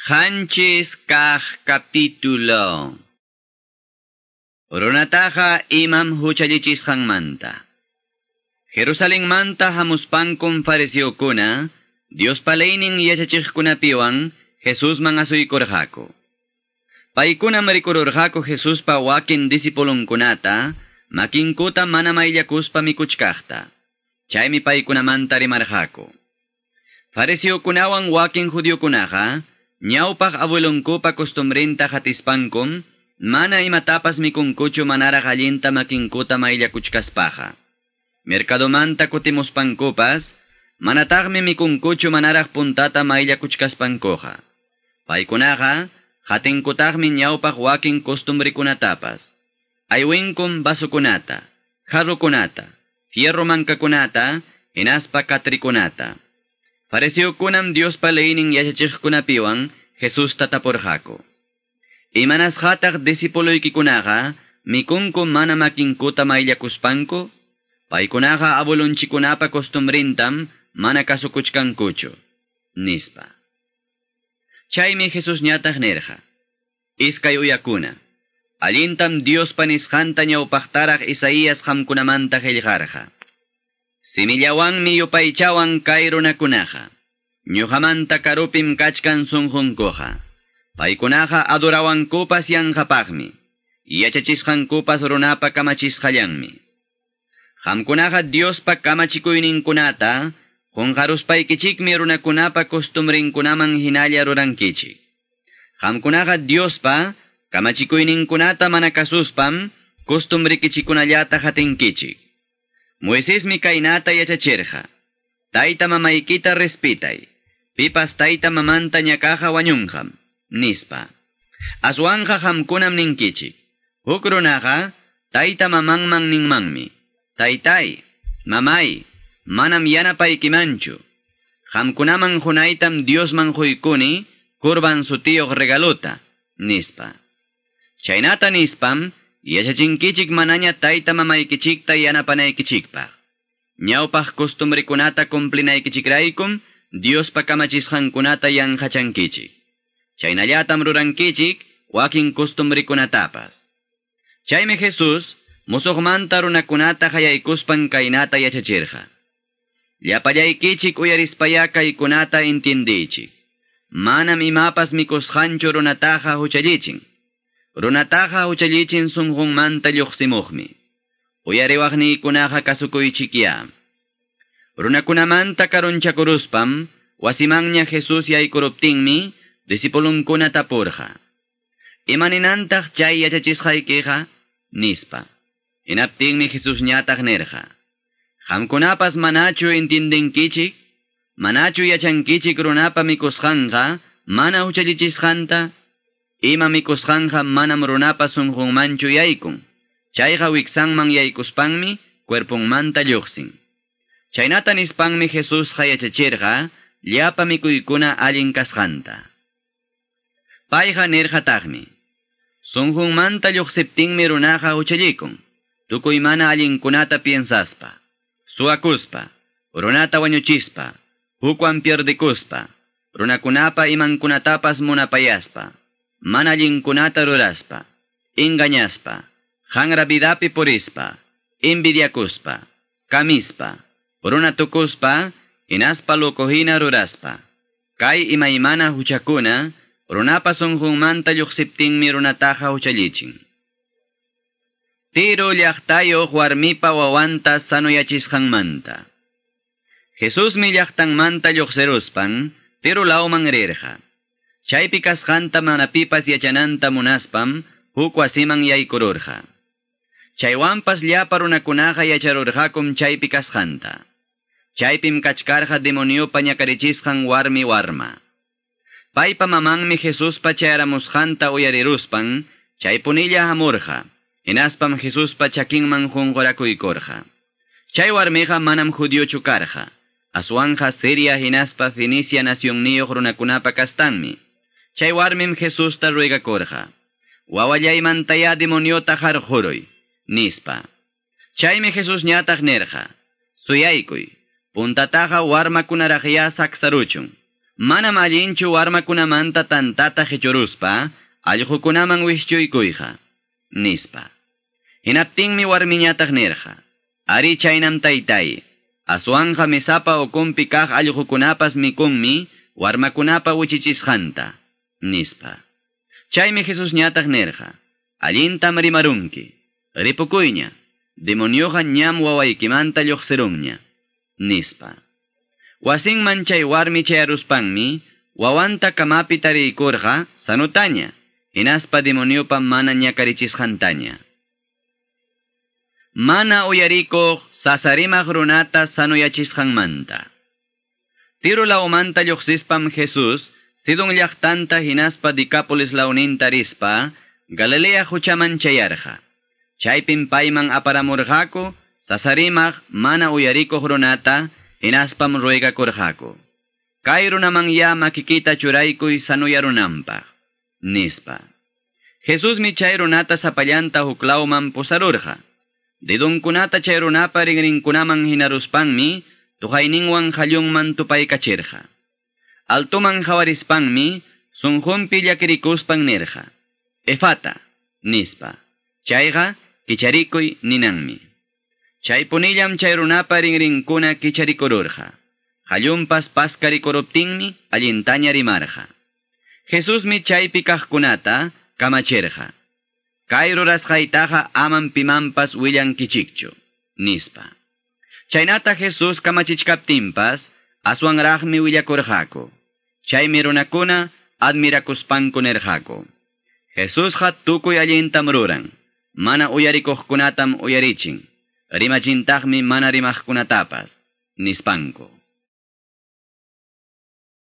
Hanchis kah capítulo. Runataja imam huchallichis hangmanta. Jerusalén manta hamuspankum pareció kuna, Dios paleinin piwan, Jesús man korjako. Paikuna marikururjako Jesús pa wakin disipulun kunata, makinkuta mana mayllakuspa mikuchkakta. Chaymi paikuna manta rimarjako. Pareció kunawan wakin judío kunaja, Ñaupaj abueloncopa costumbrenta hatispancom, mana imatapas mikunkuchu manara gallinta makinkuta mayllakuchkaspaja. Mercadomanta kutimospankopas, manatagmi mikunkuchu manaraj puntata mayllakuchkaspankoja. Paikunaqa, hatinkutagmi ñaupaj wakin costumbrikunatapas. Aywinkun basukunata, jarrukunata, hierro mankakunata, hinaspa katrikunata. Pareció kunam Dios paleinin kunapiwan, Jesús tataporjako. Imanas hataq disipoloykikunaqa, mikunku mana makinkuta mayllakuspanku, paykunaqa abulunchikunapa costumbrintam mana kasukuchkankuchu, nispa. Chaymi Jesús ñataq nerja. Iskay uyakuna. Allintam Dios panisjanta ñawpaqtaraq Isaías hamkunamanta qillqarqa. Simillawanmi yupaychawan kay runakunaqa. Ñuqamanta karupim kachkan sunqunkuqa. Paykunaqa adurawankupas yanqapaqmi. Yachachisqankupas runapa kamachisqallanmi. Qamkunaqa Diospa kamachikuyninkunata qunqaruspaykichikmi runakunapa costumbrinkunaman hinalla rurankichik. Qamkunaqa Diospa kamachikuyninkunata mana kasuspam costumbrikichikunallata hatinkichik. Moisés mi kainata yachachirja. Taita mamaykita respitay. Pipas taita mamanta ñakaja wañunjam. Nispa. Aswanja hamkunam ninkichik. Hukrunaja, taita mamangman ningmanmi. Taytay, mamay, manam yanapaykimanchu. Hamkunaman hunaytam Diosman huykuni, kurban sutiyog regalota. Nispa. Chaynata nispam, Yachachinkichik manaña tayta mamaykichikta yanapanaykichikpaq. Ñawpaq costumbrikunata cumplinaykichikraykum Diospa kamachisqankunata yanqachankichik. Chaynallatam rurankichik wakin costumbrikunatapas. Chaymi Jesús musuqmanta runakunata hayaykuspan kaynata yachachirqa. Llapallaykichik uyarispaya kaykunata intindichik. Manam imapas mikusqanchu runataqa huchallichin. Runataqa uchallichin sunqunmanta lluqsimuqmi. Uyariwaqniykunaqa kasukuychikya. Runakunamanta karunchakuruspam, wasimanña Jesus yaykuruptinmi, disipulunkuna tapurqa. Imaninantaq chay yachachisqaykiqa, nispa. Inaptinmi Jesus ñataq nirqa. Qamkunapas manachu intindenkichik, manachu yachankichik runapa mikusqanqa, mana uchallichisqanta, Ima mikusqanqa manam runapa sunqunmanchu yaykun. Chayqa wiksanman yaykuspanmi cuerpunmanta lluqsin. Chaynata nispanmi Jesusqa yachachirqa llapa mikuykuna allin kasqanta. Payqa nirqataqmi. Sunqunmanta lluqsiptinmi runaqa uchallikun. Tukuy mana allinkunata piensaspa. Suakuspa. Runata wañuchispa. Hukwan pierdikuspa. Runakunapa imankunatapas munapayaspa mana ruraspa, engañaspa, hangravidapi purispa, envidiakuspa, kamispa, runatukuspa, inaspa lokojina ruraspa, kay imaymana huchakuna, runapa sunjunmanta lluqsiptinmi runataja huchallichin. Tiro llaqtayoq warmipa wawanta sanuyachisqanmanta. Jesús mi llaqtanmanta lluqseruspan, tiro lauman rirja. Chaypi kasqanta manapipas yachananta munaspam, huk wasiman yaykururqa. Chaywanpas llapa runakunaqa yacharurqakum chaypi kasqanta. Chaypim kachkarqa demoniopa ñakarichisqan warmi warma. Paypa mamanmi Jesuspa chayaramusqanta uyariruspan, chaypunilla hamurqa. Inaspam Jesuspa chakinman junqorakuykurqa. Chay warmiqa manam judiochu karqa. Aswanja Siria hinaspa Fenicia nacionniyuq runakunapa kastanmi. Chay warmim Jesusta ruegakorja. Wawallaymantaya demoniota harjuroy, nispa. Chaymi Jesús ñataq nerja. Suyaykuy, puntataqa warmakunaraqya saksaruchun. Manam allinchu warmakunamanta tantata hechuruspa, allqukunaman wishchuykuyqa, nispa. Hinaptinmi warmiñataq nirqa. Ari chaynam taytay. Aswanja misapa ukumpi kaq allqukunapas mikunmi, warmakunapa wichichisqanta, Nispa. Chaime Jesús ñatag nerja. Alinta marimarunki. Ripukuiña. Demonioja ñam wawaikimanta lloxerunña. Nispa. Wasing manchay warmi chayaruspanmi, wawanta kamapi tariykurqa inaspa demonio demoniopa mana ñakarichisqantaña. Mana uyarikuq sasarimaj runata sanuyachisqanmanta. Tiru laumanta pam Jesús Sidong llaqtanta hinaspa Dicapolis launintarispa, Galilea huchaman chayarja. Chaypin payman aparamurjako, sasarimaj mana uyariko hronata, hinaspam ruega korjako. Kay runaman ya makikita churaykuy sanuyarunanpaj. Nispa. Jesusmi chay runata sapallanta huklauman pusarurja. Didunkunata chay runapa ringrinkunaman hinaruspanmi, tuhayninwan jallunman tupaykachirja. Kachirqa. Altuman hawarispanmi, sunjumpi llakirikuspan nirqa. Efata, nispa. Chayqa, kicharikuy ninanmi. Chay punillam chay runapa ringrinkuna kicharikururqa. Hallunpas paskarikuruptinmi allintaña rimarqa. Jesusmi chaypi kamachirqa. Kay rurasqaytaqa aman pimanpas willankichikchu, nispa. Chaynata Jesus kamachichkaptinpas aswanraqmi willakurqaku. Chaymironakuna admirakuspankunerjako. Jesusja tukuy allintamruran, mana uyarikojkunatam uyarichin, rimachintajmi mana rimajkunatapas, nispanko.